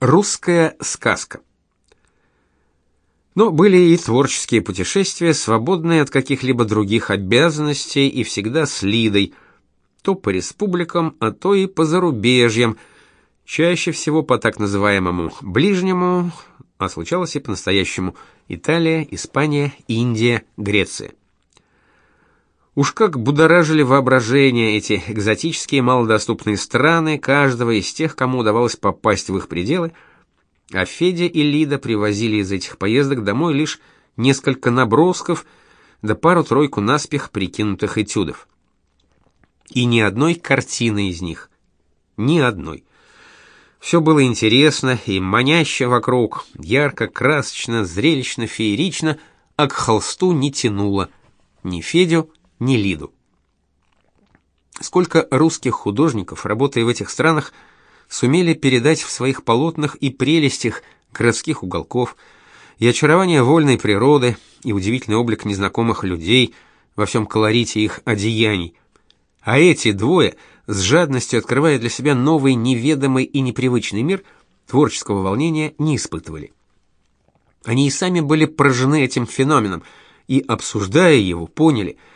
Русская сказка. Но были и творческие путешествия, свободные от каких-либо других обязанностей и всегда с Лидой, то по республикам, а то и по зарубежьям, чаще всего по так называемому ближнему, а случалось и по-настоящему Италия, Испания, Индия, Греция. Уж как будоражили воображение эти экзотические малодоступные страны каждого из тех, кому удавалось попасть в их пределы, а Федя и Лида привозили из этих поездок домой лишь несколько набросков да пару-тройку наспех прикинутых этюдов. И ни одной картины из них. Ни одной. Все было интересно и маняще вокруг, ярко, красочно, зрелищно, феерично, а к холсту не тянуло ни Федю, ни Лиду. Сколько русских художников, работая в этих странах, сумели передать в своих полотнах и прелестях городских уголков, и очарование вольной природы, и удивительный облик незнакомых людей во всем колорите их одеяний. А эти двое, с жадностью открывая для себя новый неведомый и непривычный мир, творческого волнения не испытывали. Они и сами были поражены этим феноменом, и, обсуждая его, поняли –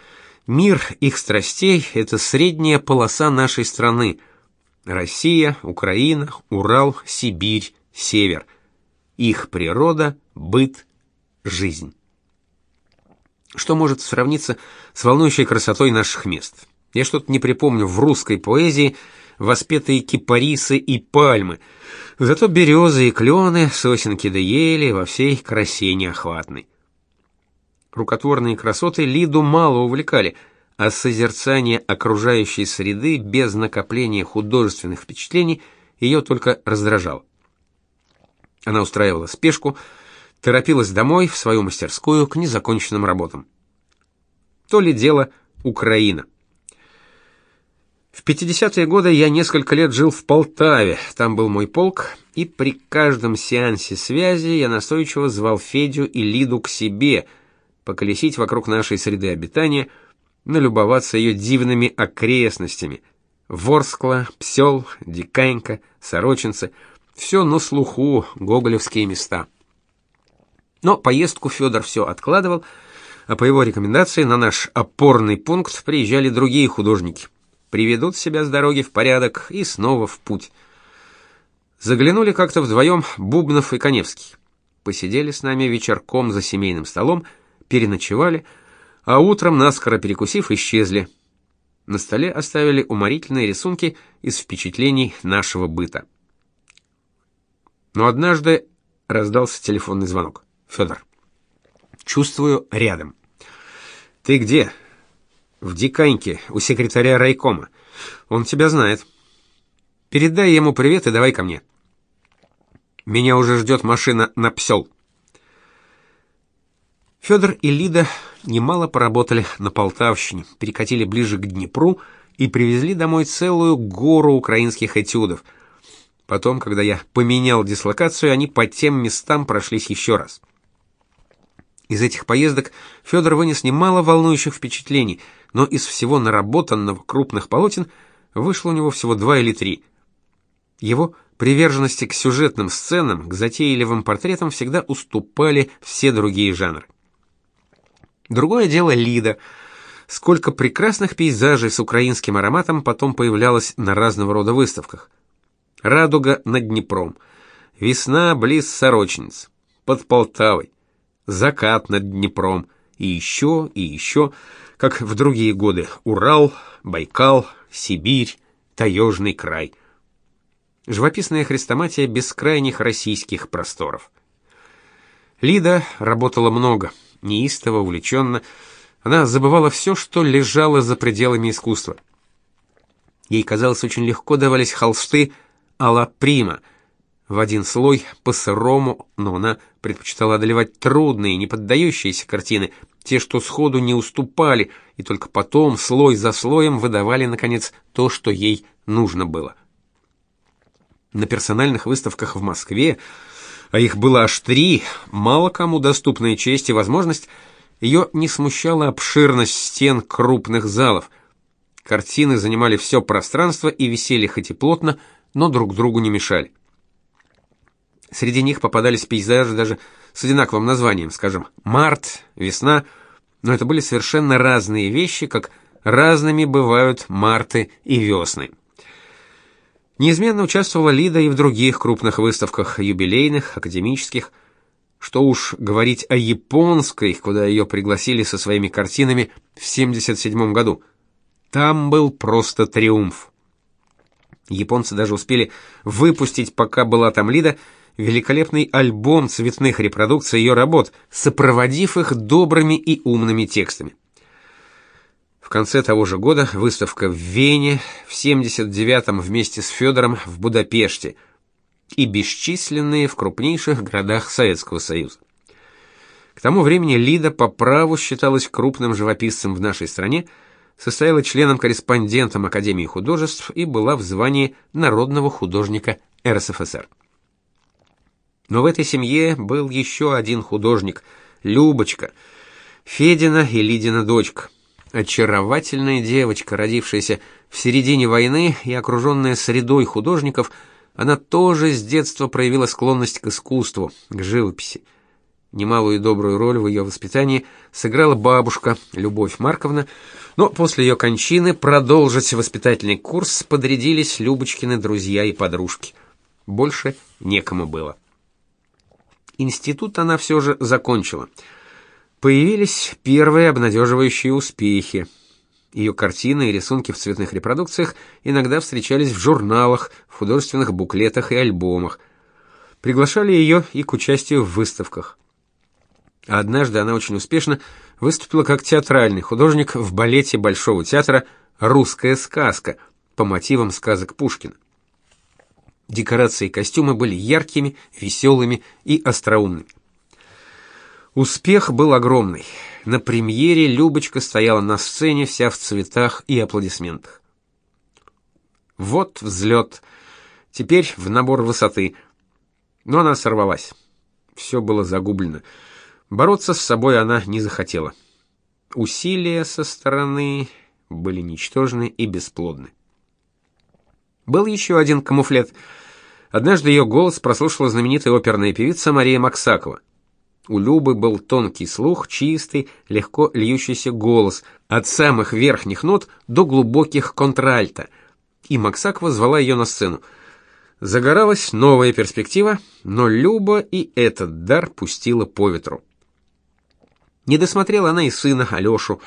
Мир их страстей — это средняя полоса нашей страны. Россия, Украина, Урал, Сибирь, Север. Их природа, быт, жизнь. Что может сравниться с волнующей красотой наших мест? Я что-то не припомню в русской поэзии воспетые кипарисы и пальмы, зато березы и клены, сосенки да ели во всей красе неохватной. Рукотворные красоты Лиду мало увлекали, а созерцание окружающей среды без накопления художественных впечатлений ее только раздражало. Она устраивала спешку, торопилась домой в свою мастерскую к незаконченным работам. То ли дело Украина. В 50-е годы я несколько лет жил в Полтаве, там был мой полк, и при каждом сеансе связи я настойчиво звал Федю и Лиду к себе – поколесить вокруг нашей среды обитания, налюбоваться ее дивными окрестностями. Ворскла, Псел, Диканька, Сорочинцы — все на слуху, гоголевские места. Но поездку Федор все откладывал, а по его рекомендации на наш опорный пункт приезжали другие художники. Приведут себя с дороги в порядок и снова в путь. Заглянули как-то вдвоем Бубнов и Коневский. Посидели с нами вечерком за семейным столом — переночевали, а утром, наскоро перекусив, исчезли. На столе оставили уморительные рисунки из впечатлений нашего быта. Но однажды раздался телефонный звонок. Федор. Чувствую рядом. Ты где? В Диканьке, у секретаря райкома. Он тебя знает. Передай ему привет и давай ко мне. Меня уже ждет машина на Псел. Федор и Лида немало поработали на Полтавщине, перекатили ближе к Днепру и привезли домой целую гору украинских этюдов. Потом, когда я поменял дислокацию, они по тем местам прошлись еще раз. Из этих поездок Федор вынес немало волнующих впечатлений, но из всего наработанного крупных полотен вышло у него всего два или три. Его приверженности к сюжетным сценам, к затейливым портретам всегда уступали все другие жанры. Другое дело Лида. Сколько прекрасных пейзажей с украинским ароматом потом появлялось на разного рода выставках. Радуга над Днепром, весна близ Сорочниц, под Полтавой, закат над Днепром и еще, и еще, как в другие годы, Урал, Байкал, Сибирь, Таежный край. Живописная хрестоматия бескрайних российских просторов. Лида работала много – неистово, увлеченно. Она забывала все, что лежало за пределами искусства. Ей казалось, очень легко давались холсты а-ла прима, в один слой по сырому, но она предпочитала одолевать трудные, не поддающиеся картины, те, что сходу не уступали, и только потом, слой за слоем, выдавали, наконец, то, что ей нужно было. На персональных выставках в Москве а их было аж три, мало кому доступная честь и возможность, ее не смущала обширность стен крупных залов. Картины занимали все пространство и висели хоть и плотно, но друг другу не мешали. Среди них попадались пейзажи даже с одинаковым названием, скажем, «Март», «Весна», но это были совершенно разные вещи, как разными бывают марты и весны. Неизменно участвовала Лида и в других крупных выставках, юбилейных, академических. Что уж говорить о японской, куда ее пригласили со своими картинами в 77 году. Там был просто триумф. Японцы даже успели выпустить, пока была там Лида, великолепный альбом цветных репродукций ее работ, сопроводив их добрыми и умными текстами. Конце того же года выставка в Вене, в 79-м вместе с Федором в Будапеште и бесчисленные в крупнейших городах Советского Союза. К тому времени Лида по праву считалась крупным живописцем в нашей стране, состояла членом-корреспондентом Академии художеств и была в звании народного художника РСФСР. Но в этой семье был еще один художник Любочка, Федина и Лидина дочка. Очаровательная девочка, родившаяся в середине войны и окруженная средой художников, она тоже с детства проявила склонность к искусству, к живописи. Немалую и добрую роль в ее воспитании сыграла бабушка Любовь Марковна, но после ее кончины продолжить воспитательный курс подрядились Любочкины друзья и подружки. Больше некому было. Институт она все же закончила. Появились первые обнадеживающие успехи. Ее картины и рисунки в цветных репродукциях иногда встречались в журналах, в художественных буклетах и альбомах. Приглашали ее и к участию в выставках. Однажды она очень успешно выступила как театральный художник в балете Большого театра «Русская сказка» по мотивам сказок Пушкина. Декорации и костюмы были яркими, веселыми и остроумными. Успех был огромный. На премьере Любочка стояла на сцене вся в цветах и аплодисментах. Вот взлет. Теперь в набор высоты. Но она сорвалась. Все было загублено. Бороться с собой она не захотела. Усилия со стороны были ничтожны и бесплодны. Был еще один камуфлет — Однажды ее голос прослушала знаменитая оперная певица Мария Максакова. У Любы был тонкий слух, чистый, легко льющийся голос, от самых верхних нот до глубоких контральта. И Максакова звала ее на сцену. Загоралась новая перспектива, но Люба и этот дар пустила по ветру. Не досмотрела она и сына Алешу.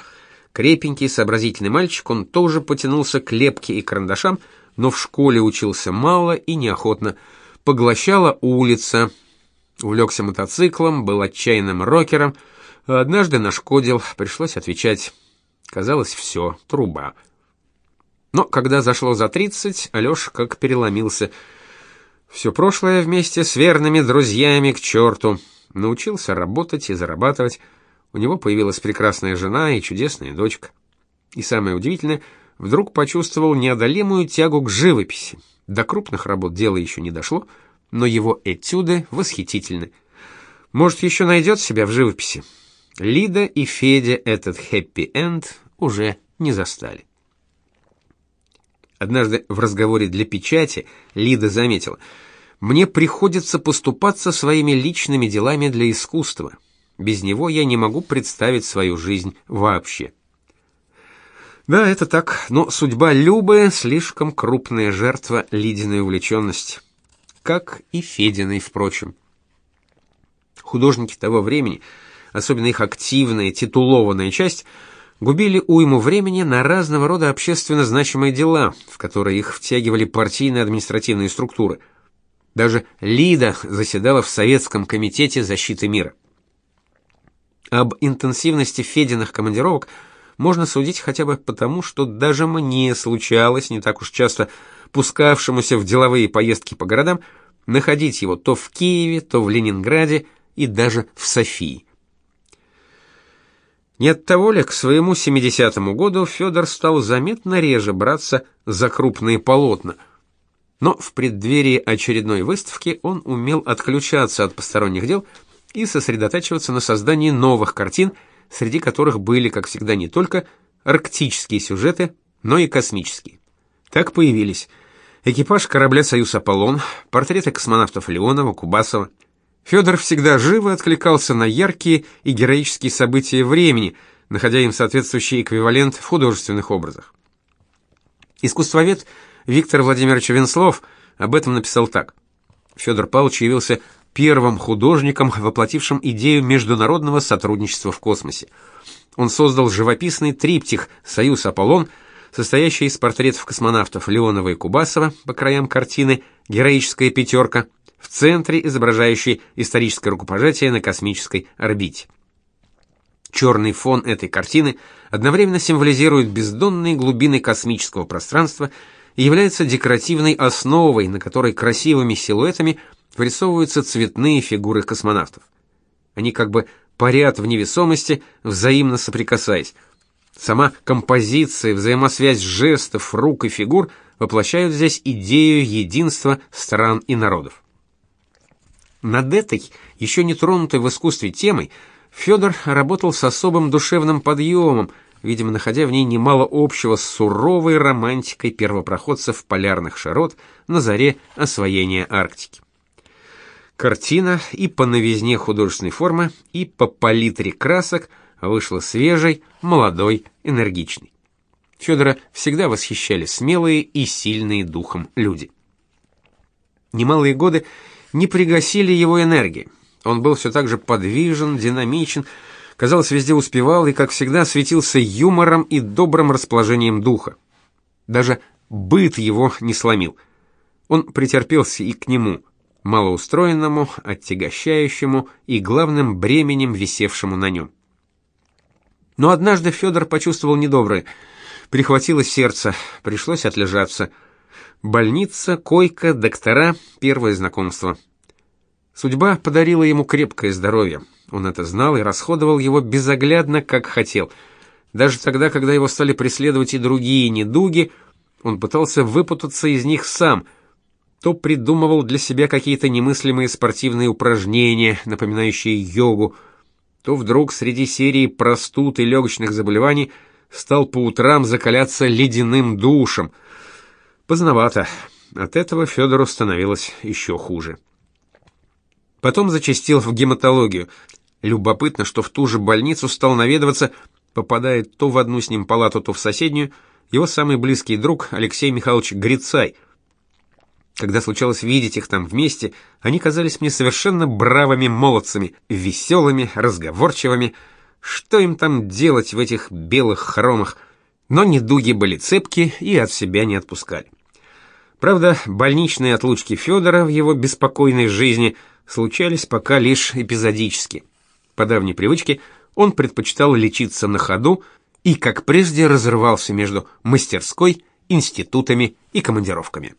Крепенький, сообразительный мальчик, он тоже потянулся к лепке и карандашам, но в школе учился мало и неохотно. Поглощала улица. Увлекся мотоциклом, был отчаянным рокером. А однажды нашкодил, пришлось отвечать. Казалось, все, труба. Но когда зашло за тридцать, Алёша как переломился. Все прошлое вместе с верными друзьями к черту. Научился работать и зарабатывать. У него появилась прекрасная жена и чудесная дочка. И самое удивительное — вдруг почувствовал неодолимую тягу к живописи. До крупных работ дело еще не дошло, но его этюды восхитительны. Может, еще найдет себя в живописи. Лида и Федя этот хэппи-энд уже не застали. Однажды в разговоре для печати Лида заметила: "Мне приходится поступаться своими личными делами для искусства. Без него я не могу представить свою жизнь вообще". Да, это так, но судьба Любы слишком крупная жертва Лидиной увлеченности. Как и Фединой, впрочем. Художники того времени, особенно их активная, титулованная часть, губили уйму времени на разного рода общественно значимые дела, в которые их втягивали партийные административные структуры. Даже Лида заседала в Советском комитете защиты мира. Об интенсивности Фединых командировок – можно судить хотя бы потому, что даже мне случалось не так уж часто пускавшемуся в деловые поездки по городам находить его то в Киеве, то в Ленинграде и даже в Софии. Не от того ли к своему 70-му году Федор стал заметно реже браться за крупные полотна, но в преддверии очередной выставки он умел отключаться от посторонних дел и сосредотачиваться на создании новых картин – среди которых были, как всегда, не только арктические сюжеты, но и космические. Так появились Экипаж корабля «Союз Аполлон», портреты космонавтов Леонова, Кубасова. Федор всегда живо откликался на яркие и героические события времени, находя им соответствующий эквивалент в художественных образах. Искусствовед Виктор Владимирович Венслов об этом написал так. Федор Павлович явился первым художником, воплотившим идею международного сотрудничества в космосе. Он создал живописный триптих «Союз Аполлон», состоящий из портретов космонавтов Леонова и Кубасова по краям картины «Героическая пятерка», в центре изображающий историческое рукопожатие на космической орбите. Черный фон этой картины одновременно символизирует бездонные глубины космического пространства и является декоративной основой, на которой красивыми силуэтами вырисовываются цветные фигуры космонавтов. Они как бы парят в невесомости, взаимно соприкасаясь. Сама композиция, взаимосвязь жестов, рук и фигур воплощают здесь идею единства стран и народов. Над этой, еще не тронутой в искусстве темой, Федор работал с особым душевным подъемом, видимо, находя в ней немало общего с суровой романтикой первопроходцев полярных широт на заре освоения Арктики. Картина и по новизне художественной формы, и по палитре красок вышла свежей, молодой, энергичной. Федора всегда восхищали смелые и сильные духом люди. Немалые годы не пригасили его энергии. Он был все так же подвижен, динамичен, казалось, везде успевал и, как всегда, светился юмором и добрым расположением духа. Даже быт его не сломил. Он претерпелся и к нему, малоустроенному, оттягощающему и главным бременем, висевшему на нем. Но однажды Федор почувствовал недоброе. Прихватило сердце, пришлось отлежаться. Больница, койка, доктора, первое знакомство. Судьба подарила ему крепкое здоровье. Он это знал и расходовал его безоглядно, как хотел. Даже тогда, когда его стали преследовать и другие недуги, он пытался выпутаться из них сам. То придумывал для себя какие-то немыслимые спортивные упражнения, напоминающие йогу, то вдруг среди серии простуд и легочных заболеваний стал по утрам закаляться ледяным душем. Поздновато. От этого Федору становилось еще хуже. Потом зачастил в гематологию. Любопытно, что в ту же больницу стал наведываться, попадает то в одну с ним палату, то в соседнюю, его самый близкий друг Алексей Михайлович Грицай – когда случалось видеть их там вместе, они казались мне совершенно бравыми молодцами, веселыми, разговорчивыми. Что им там делать в этих белых хромах? Но недуги были цепки и от себя не отпускали. Правда, больничные отлучки Федора в его беспокойной жизни случались пока лишь эпизодически. По давней привычке он предпочитал лечиться на ходу и, как прежде, разрывался между мастерской, институтами и командировками.